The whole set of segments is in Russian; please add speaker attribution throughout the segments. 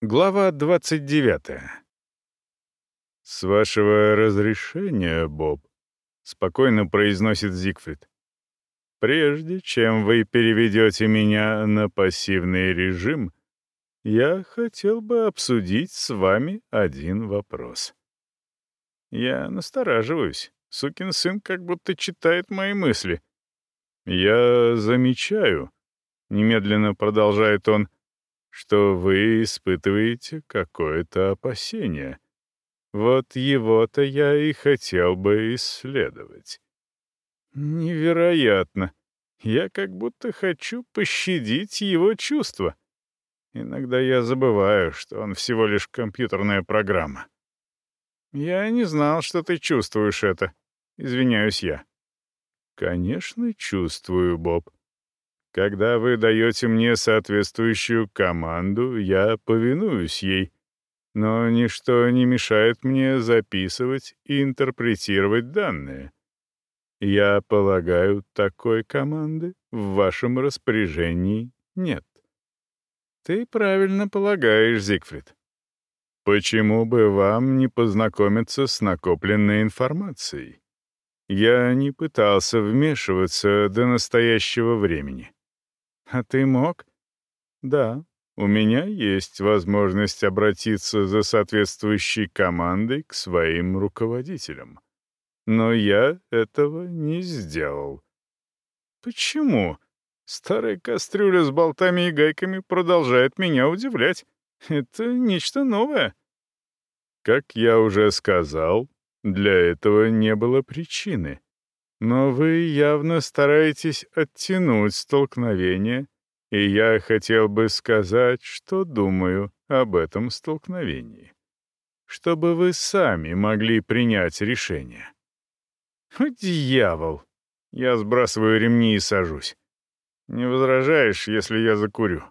Speaker 1: Глава 29. «С вашего разрешения, Боб», — спокойно произносит Зигфрид. «Прежде чем вы переведете меня на пассивный режим, я хотел бы обсудить с вами один вопрос». Я настораживаюсь. Сукин сын как будто читает мои мысли. «Я замечаю», — немедленно продолжает он, — что вы испытываете какое-то опасение. Вот его-то я и хотел бы исследовать. Невероятно. Я как будто хочу пощадить его чувства. Иногда я забываю, что он всего лишь компьютерная программа. Я не знал, что ты чувствуешь это. Извиняюсь я. Конечно, чувствую, Боб. Когда вы даете мне соответствующую команду, я повинуюсь ей. Но ничто не мешает мне записывать и интерпретировать данные. Я полагаю, такой команды в вашем распоряжении нет. Ты правильно полагаешь, Зигфрид. Почему бы вам не познакомиться с накопленной информацией? Я не пытался вмешиваться до настоящего времени. А ты мог? Да, у меня есть возможность обратиться за соответствующей командой к своим руководителям. Но я этого не сделал. Почему? Старая кастрюля с болтами и гайками продолжает меня удивлять. Это нечто новое. Как я уже сказал, для этого не было причины. Но вы явно стараетесь оттянуть столкновение, и я хотел бы сказать, что думаю об этом столкновении. Чтобы вы сами могли принять решение. Дьявол! Я сбрасываю ремни и сажусь. Не возражаешь, если я закурю?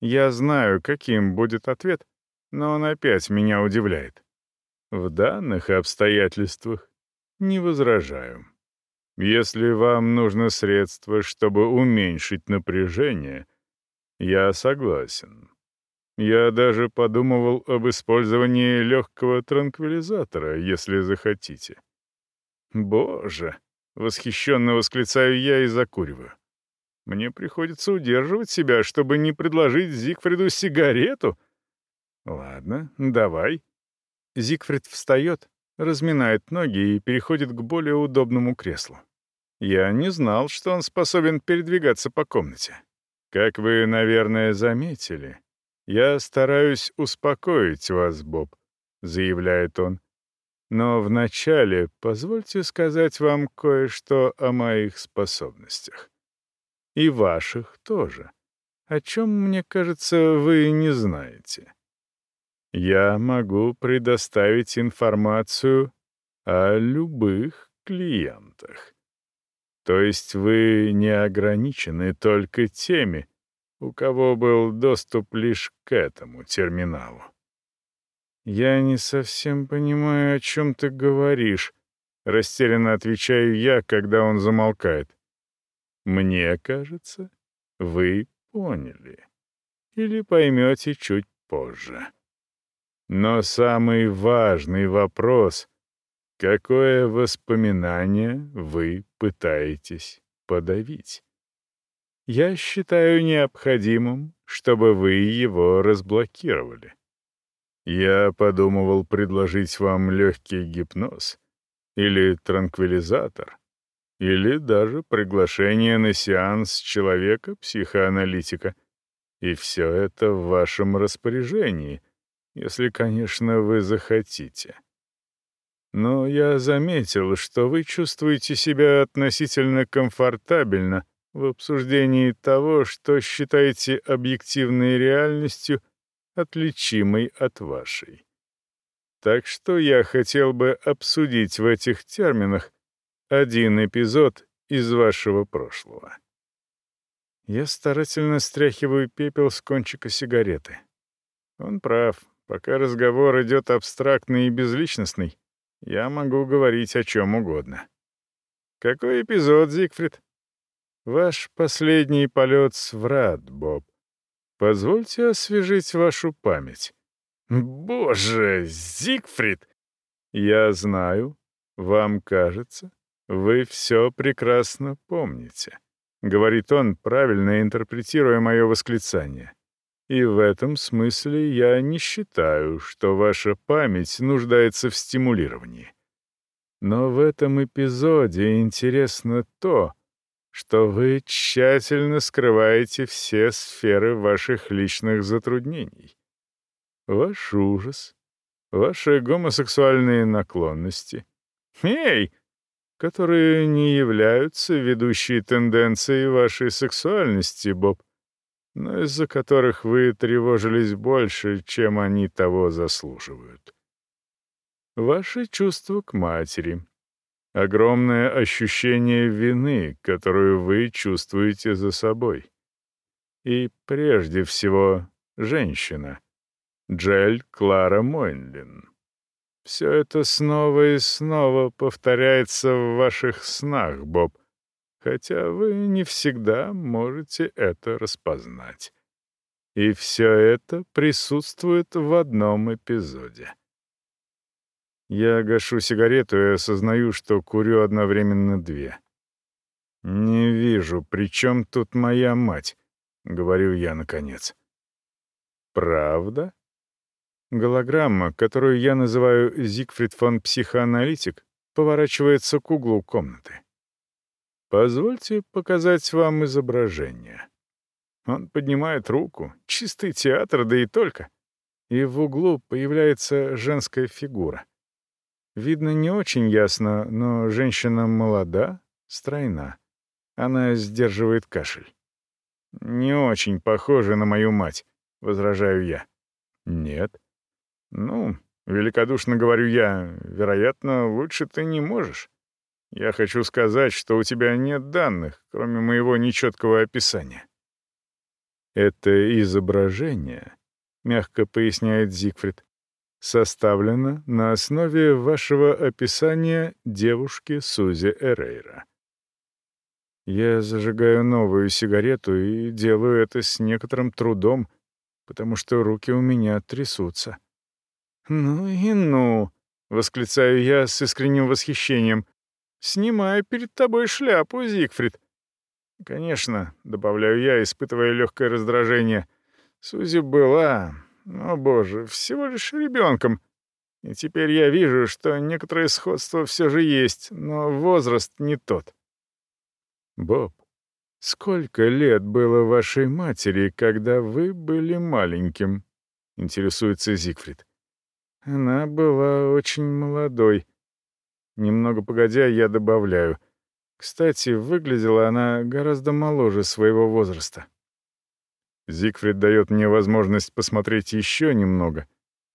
Speaker 1: Я знаю, каким будет ответ, но он опять меня удивляет. В данных обстоятельствах не возражаю. Если вам нужно средство, чтобы уменьшить напряжение, я согласен. Я даже подумывал об использовании легкого транквилизатора, если захотите. Боже! Восхищенно восклицаю я и закуриваю. Мне приходится удерживать себя, чтобы не предложить Зигфриду сигарету. Ладно, давай. Зигфрид встает, разминает ноги и переходит к более удобному креслу. Я не знал, что он способен передвигаться по комнате. Как вы, наверное, заметили, я стараюсь успокоить вас, Боб, заявляет он. Но вначале позвольте сказать вам кое-что о моих способностях. И ваших тоже, о чем, мне кажется, вы не знаете я могу предоставить информацию о любых клиентах. То есть вы не ограничены только теми, у кого был доступ лишь к этому терминалу. «Я не совсем понимаю, о чем ты говоришь», — растерянно отвечаю я, когда он замолкает. «Мне кажется, вы поняли. Или поймете чуть позже». Но самый важный вопрос — какое воспоминание вы пытаетесь подавить? Я считаю необходимым, чтобы вы его разблокировали. Я подумывал предложить вам легкий гипноз или транквилизатор, или даже приглашение на сеанс человека-психоаналитика. И все это в вашем распоряжении — если, конечно, вы захотите. Но я заметил, что вы чувствуете себя относительно комфортабельно в обсуждении того, что считаете объективной реальностью, отличимой от вашей. Так что я хотел бы обсудить в этих терминах один эпизод из вашего прошлого. Я старательно стряхиваю пепел с кончика сигареты. Он прав. Пока разговор идет абстрактный и безличностный, я могу говорить о чем угодно. Какой эпизод, Зигфрид? Ваш последний полет с врат, Боб. Позвольте освежить вашу память. Боже, Зигфрид! Я знаю, вам кажется, вы все прекрасно помните. Говорит он, правильно интерпретируя мое восклицание. И в этом смысле я не считаю, что ваша память нуждается в стимулировании. Но в этом эпизоде интересно то, что вы тщательно скрываете все сферы ваших личных затруднений. Ваш ужас, ваши гомосексуальные наклонности. Эй! Которые не являются ведущей тенденцией вашей сексуальности, Боб, но из-за которых вы тревожились больше, чем они того заслуживают. Ваши чувства к матери — огромное ощущение вины, которую вы чувствуете за собой. И прежде всего, женщина. Джель Клара Мойнлин. Все это снова и снова повторяется в ваших снах, Боб, хотя вы не всегда можете это распознать. И все это присутствует в одном эпизоде. Я гашу сигарету и осознаю, что курю одновременно две. «Не вижу, при чем тут моя мать?» — говорю я наконец. «Правда?» Голограмма, которую я называю Зигфрид фон Психоаналитик, поворачивается к углу комнаты. «Позвольте показать вам изображение». Он поднимает руку, чистый театр, да и только. И в углу появляется женская фигура. Видно не очень ясно, но женщина молода, стройна. Она сдерживает кашель. «Не очень похоже на мою мать», — возражаю я. «Нет». «Ну, великодушно говорю я, вероятно, лучше ты не можешь. Я хочу сказать, что у тебя нет данных, кроме моего нечеткого описания». «Это изображение», — мягко поясняет Зигфрид, составлена на основе вашего описания девушки Сузи Эрейра. Я зажигаю новую сигарету и делаю это с некоторым трудом, потому что руки у меня трясутся. «Ну и ну!» — восклицаю я с искренним восхищением. «Снимаю перед тобой шляпу, Зигфрид». «Конечно», — добавляю я, испытывая легкое раздражение. «Сузи была, о боже, всего лишь ребенком. И теперь я вижу, что некоторое сходство все же есть, но возраст не тот. Боб, сколько лет было вашей матери, когда вы были маленьким? Интересуется Зигфрид. Она была очень молодой. Немного погодя, я добавляю. Кстати, выглядела она гораздо моложе своего возраста. Зигфрид дает мне возможность посмотреть еще немного.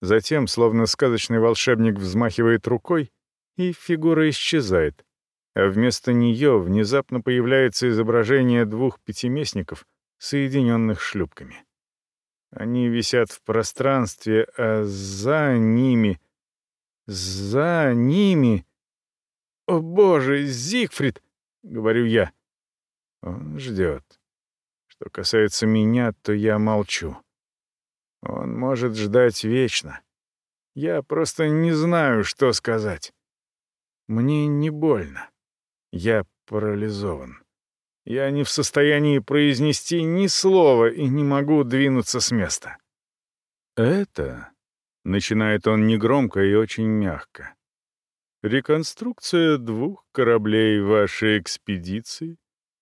Speaker 1: Затем, словно сказочный волшебник взмахивает рукой, и фигура исчезает. А вместо нее внезапно появляется изображение двух пятиместников, соединенных шлюпками. Они висят в пространстве, а за ними... За ними... «О боже, Зигфрид!» — говорю я. Он ждет. Что касается меня, то я молчу. Он может ждать вечно. Я просто не знаю, что сказать. Мне не больно. Я парализован. Я не в состоянии произнести ни слова и не могу двинуться с места. Это, — начинает он негромко и очень мягко, — реконструкция двух кораблей вашей экспедиции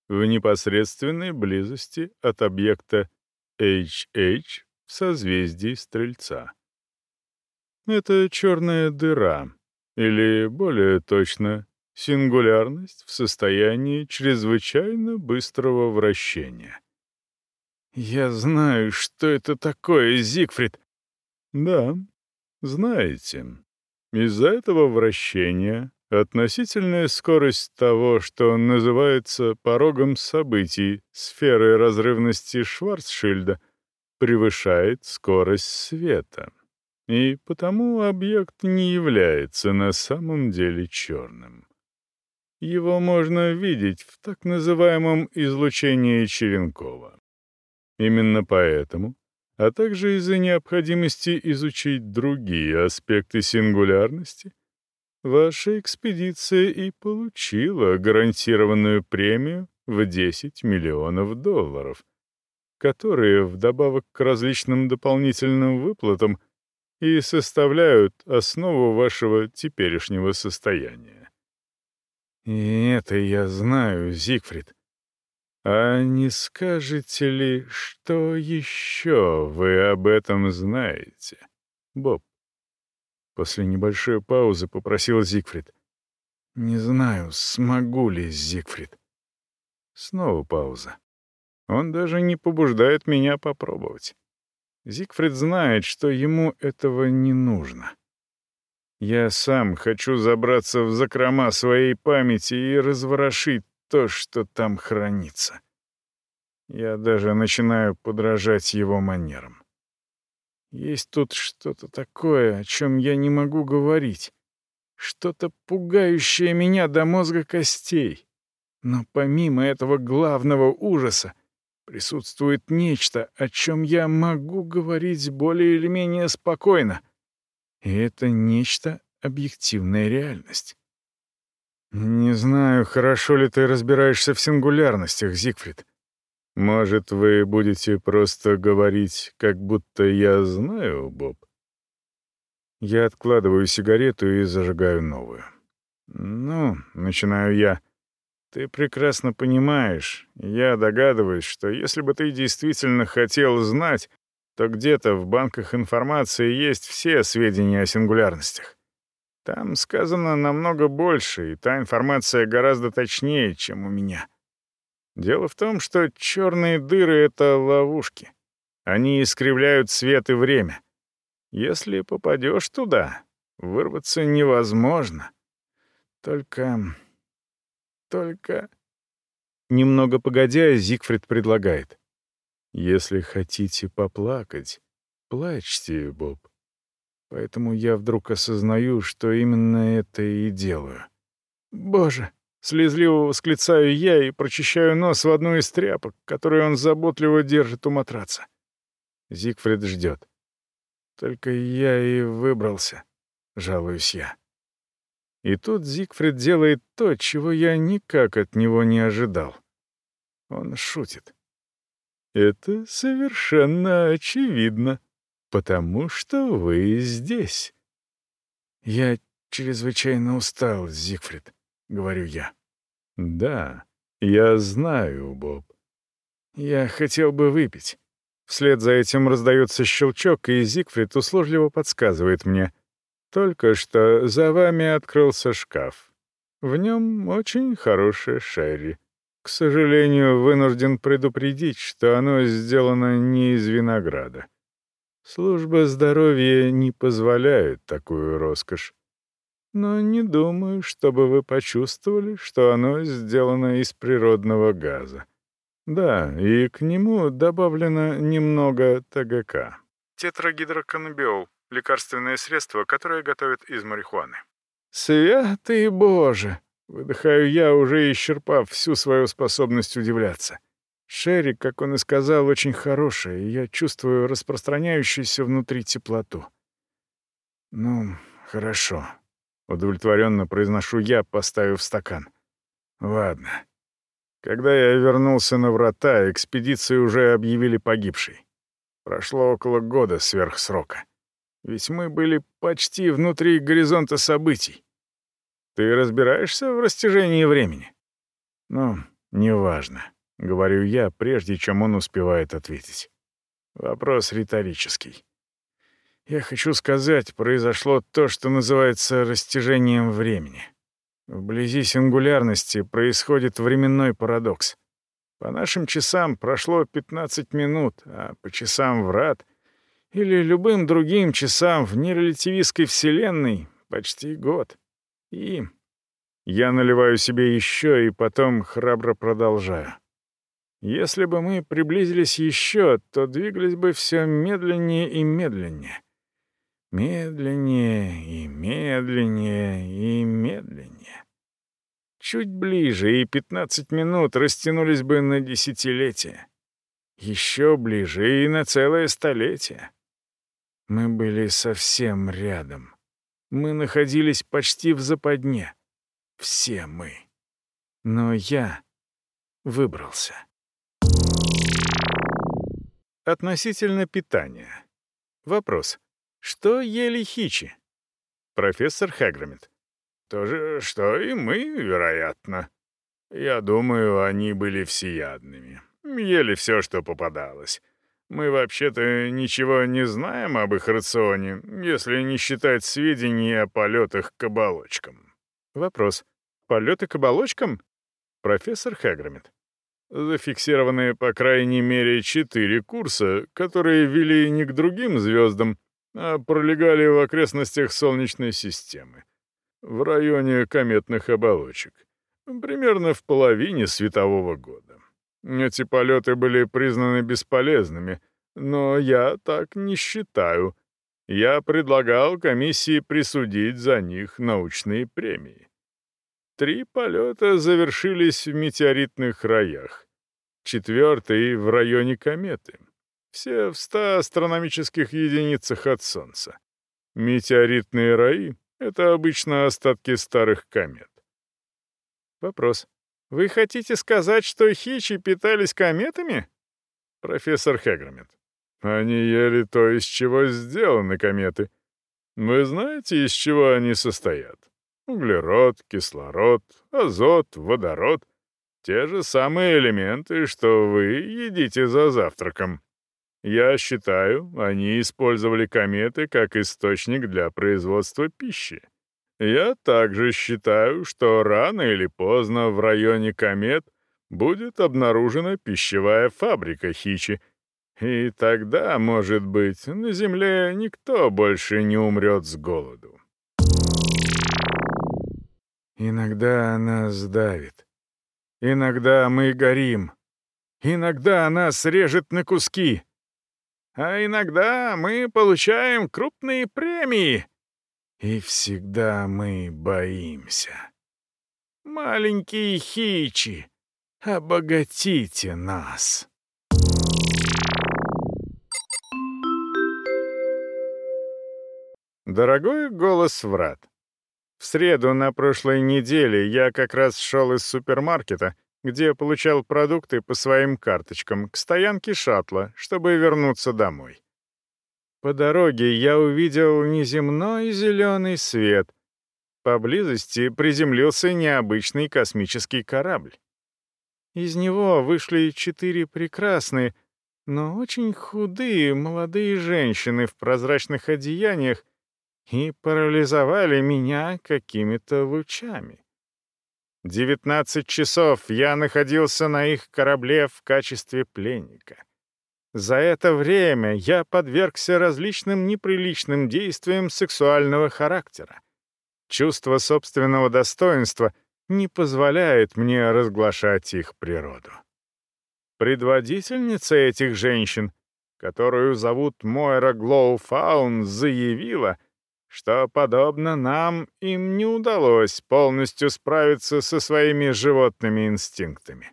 Speaker 1: в непосредственной близости от объекта HH в созвездии Стрельца. Это черная дыра, или, более точно, сингулярность в состоянии чрезвычайно быстрого вращения. «Я знаю, что это такое, Зигфрид!» «Да, знаете. Из-за этого вращения Относительная скорость того, что называется порогом событий сферы разрывности Шварцшильда, превышает скорость света. И потому объект не является на самом деле черным. Его можно видеть в так называемом излучении Черенкова. Именно поэтому а также из-за необходимости изучить другие аспекты сингулярности, ваша экспедиция и получила гарантированную премию в 10 миллионов долларов, которые, вдобавок к различным дополнительным выплатам, и составляют основу вашего теперешнего состояния. И это я знаю, Зигфрид. А не скажете ли, что еще вы об этом знаете, Боб? После небольшой паузы попросил Зигфрид. «Не знаю, смогу ли, Зигфрид». Снова пауза. Он даже не побуждает меня попробовать. Зигфрид знает, что ему этого не нужно. Я сам хочу забраться в закрома своей памяти и разворошить то, что там хранится. Я даже начинаю подражать его манерам. Есть тут что-то такое, о чем я не могу говорить. Что-то пугающее меня до мозга костей. Но помимо этого главного ужаса, Присутствует нечто, о чем я могу говорить более или менее спокойно. И это нечто — объективная реальность. Не знаю, хорошо ли ты разбираешься в сингулярностях, Зигфрид. Может, вы будете просто говорить, как будто я знаю, Боб? Я откладываю сигарету и зажигаю новую. Ну, начинаю я. Ты прекрасно понимаешь, я догадываюсь, что если бы ты действительно хотел знать, то где-то в банках информации есть все сведения о сингулярностях. Там сказано намного больше, и та информация гораздо точнее, чем у меня. Дело в том, что черные дыры — это ловушки. Они искривляют свет и время. Если попадешь туда, вырваться невозможно. Только только...» Немного погодя, Зигфрид предлагает. «Если хотите поплакать, плачьте, Боб. Поэтому я вдруг осознаю, что именно это и делаю. Боже!» Слезливо восклицаю я и прочищаю нос в одну из тряпок, которую он заботливо держит у матраца. Зигфрид ждет. Только я и выбрался, жалуюсь я. И тут Зигфрид делает то, чего я никак от него не ожидал. Он шутит. «Это совершенно очевидно, потому что вы здесь». «Я чрезвычайно устал, Зигфрид», — говорю я. «Да, я знаю, Боб». «Я хотел бы выпить». Вслед за этим раздается щелчок, и Зигфрид услужливо подсказывает мне. Только что за вами открылся шкаф. В нем очень хорошее шерри. К сожалению, вынужден предупредить, что оно сделано не из винограда. Служба здоровья не позволяет такую роскошь. Но не думаю, чтобы вы почувствовали, что оно сделано из природного газа. Да, и к нему добавлено немного ТГК. Тетрагидроканабиол лекарственное средство, которое готовят из марихуаны. «Святый Боже!» — выдыхаю я, уже исчерпав всю свою способность удивляться. Шерри, как он и сказал, очень хорошая, и я чувствую распространяющуюся внутри теплоту. «Ну, хорошо», — удовлетворенно произношу я, поставив стакан. «Ладно». Когда я вернулся на врата, экспедицию уже объявили погибшей. Прошло около года сверх срока. Ведь мы были почти внутри горизонта событий. Ты разбираешься в растяжении времени? Ну, неважно, — говорю я, прежде чем он успевает ответить. Вопрос риторический. Я хочу сказать, произошло то, что называется растяжением времени. Вблизи сингулярности происходит временной парадокс. По нашим часам прошло 15 минут, а по часам врат — или любым другим часам в нерелятивистской вселенной почти год. И я наливаю себе еще и потом храбро продолжаю. Если бы мы приблизились еще, то двигались бы все медленнее и медленнее. Медленнее и медленнее и медленнее. Чуть ближе, и 15 минут растянулись бы на десятилетия. Еще ближе и на целое столетие. Мы были совсем рядом. Мы находились почти в западне. Все мы. Но я выбрался. Относительно питания. Вопрос. Что ели хичи? Профессор Хаграмит. То же, что и мы, вероятно. Я думаю, они были всеядными. Ели все, что попадалось. Мы вообще-то ничего не знаем об их рационе, если не считать сведений о полетах к оболочкам. Вопрос. Полеты к оболочкам? Профессор Хаграмит. Зафиксированы по крайней мере четыре курса, которые вели не к другим звездам, а пролегали в окрестностях Солнечной системы, в районе кометных оболочек, примерно в половине светового года. Эти полеты были признаны бесполезными, но я так не считаю. Я предлагал комиссии присудить за них научные премии. Три полета завершились в метеоритных раях. Четвертый — в районе кометы. Все в ста астрономических единицах от Солнца. Метеоритные раи — это обычно остатки старых комет. Вопрос. Вы хотите сказать, что хичи питались кометами? Профессор Хегромит. Они ели то, из чего сделаны кометы. Вы знаете, из чего они состоят? Углерод, кислород, азот, водород — те же самые элементы, что вы едите за завтраком. Я считаю, они использовали кометы как источник для производства пищи. Я также считаю, что рано или поздно в районе комет будет обнаружена пищевая фабрика Хичи, и тогда, может быть, на Земле никто больше не умрет с голоду. Иногда нас давит. Иногда мы горим. Иногда нас режет на куски. А иногда мы получаем крупные премии, и всегда мы боимся. Маленькие хичи, обогатите нас. Дорогой голос врат. В среду на прошлой неделе я как раз шел из супермаркета, где получал продукты по своим карточкам, к стоянке шаттла, чтобы вернуться домой. По дороге я увидел неземной зеленый свет. Поблизости приземлился необычный космический корабль. Из него вышли четыре прекрасные, но очень худые молодые женщины в прозрачных одеяниях и парализовали меня какими-то лучами. Девятнадцать часов я находился на их корабле в качестве пленника. За это время я подвергся различным неприличным действиям сексуального характера. Чувство собственного достоинства не позволяет мне разглашать их природу. Предводительница этих женщин, которую зовут Мойра Глоуфаун, заявила, что, подобно нам, им не удалось полностью справиться со своими животными инстинктами.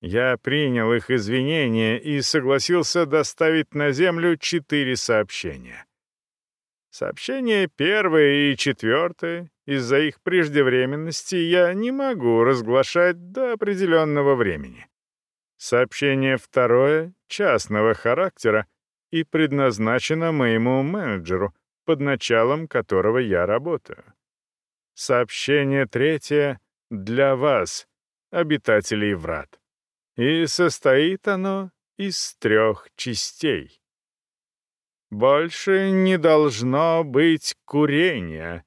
Speaker 1: Я принял их извинения и согласился доставить на Землю четыре сообщения. Сообщение первое и четвертое, из-за их преждевременности, я не могу разглашать до определенного времени. Сообщение второе, частного характера, и предназначено моему менеджеру, под началом которого я работаю. Сообщение третье для вас, обитателей врат и состоит оно из трех частей. Больше не должно быть курения.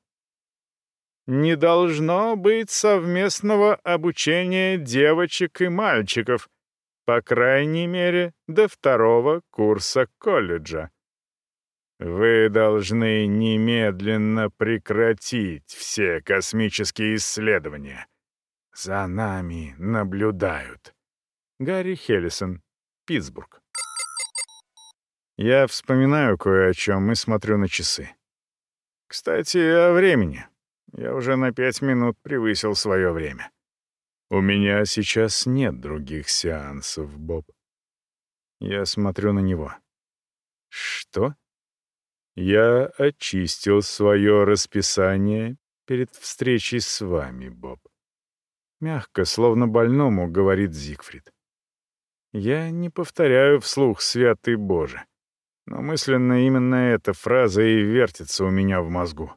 Speaker 1: Не должно быть совместного обучения девочек и мальчиков, по крайней мере, до второго курса колледжа. Вы должны немедленно прекратить все космические исследования. За нами наблюдают. Гарри Хеллисон, Питтсбург. Я вспоминаю кое о чем и смотрю на часы. Кстати, о времени. Я уже на пять минут превысил свое время. У меня сейчас нет других сеансов, Боб. Я смотрю на него. Что? Я очистил свое расписание перед встречей с вами, Боб. Мягко, словно больному, говорит Зигфрид. Я не повторяю вслух «Святый Боже», но мысленно именно эта фраза и вертится у меня в мозгу.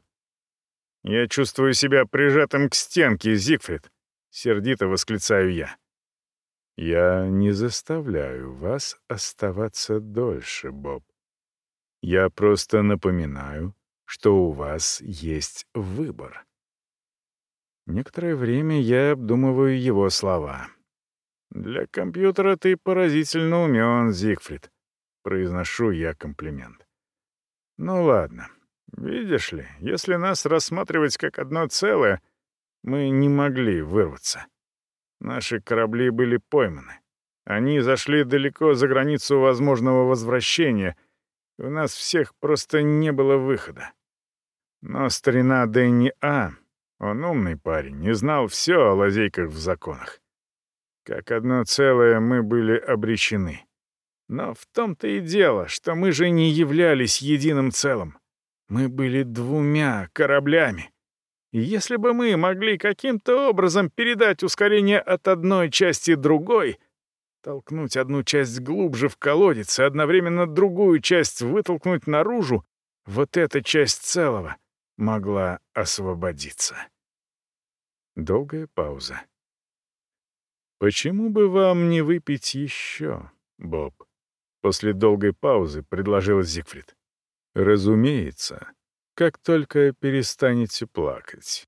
Speaker 1: «Я чувствую себя прижатым к стенке, Зигфрид», — сердито восклицаю я. «Я не заставляю вас оставаться дольше, Боб. Я просто напоминаю, что у вас есть выбор». Некоторое время я обдумываю его слова. «Для компьютера ты поразительно умен, Зигфрид», — произношу я комплимент. «Ну ладно. Видишь ли, если нас рассматривать как одно целое, мы не могли вырваться. Наши корабли были пойманы. Они зашли далеко за границу возможного возвращения, у нас всех просто не было выхода. Но старина Дэнни А он умный парень, не знал все о лазейках в законах. Как одно целое мы были обречены. Но в том-то и дело, что мы же не являлись единым целым. Мы были двумя кораблями. И если бы мы могли каким-то образом передать ускорение от одной части другой, толкнуть одну часть глубже в колодец и одновременно другую часть вытолкнуть наружу, вот эта часть целого могла освободиться. Долгая пауза. «Почему бы вам не выпить еще, Боб?» После долгой паузы предложил Зигфрид. «Разумеется, как только перестанете плакать.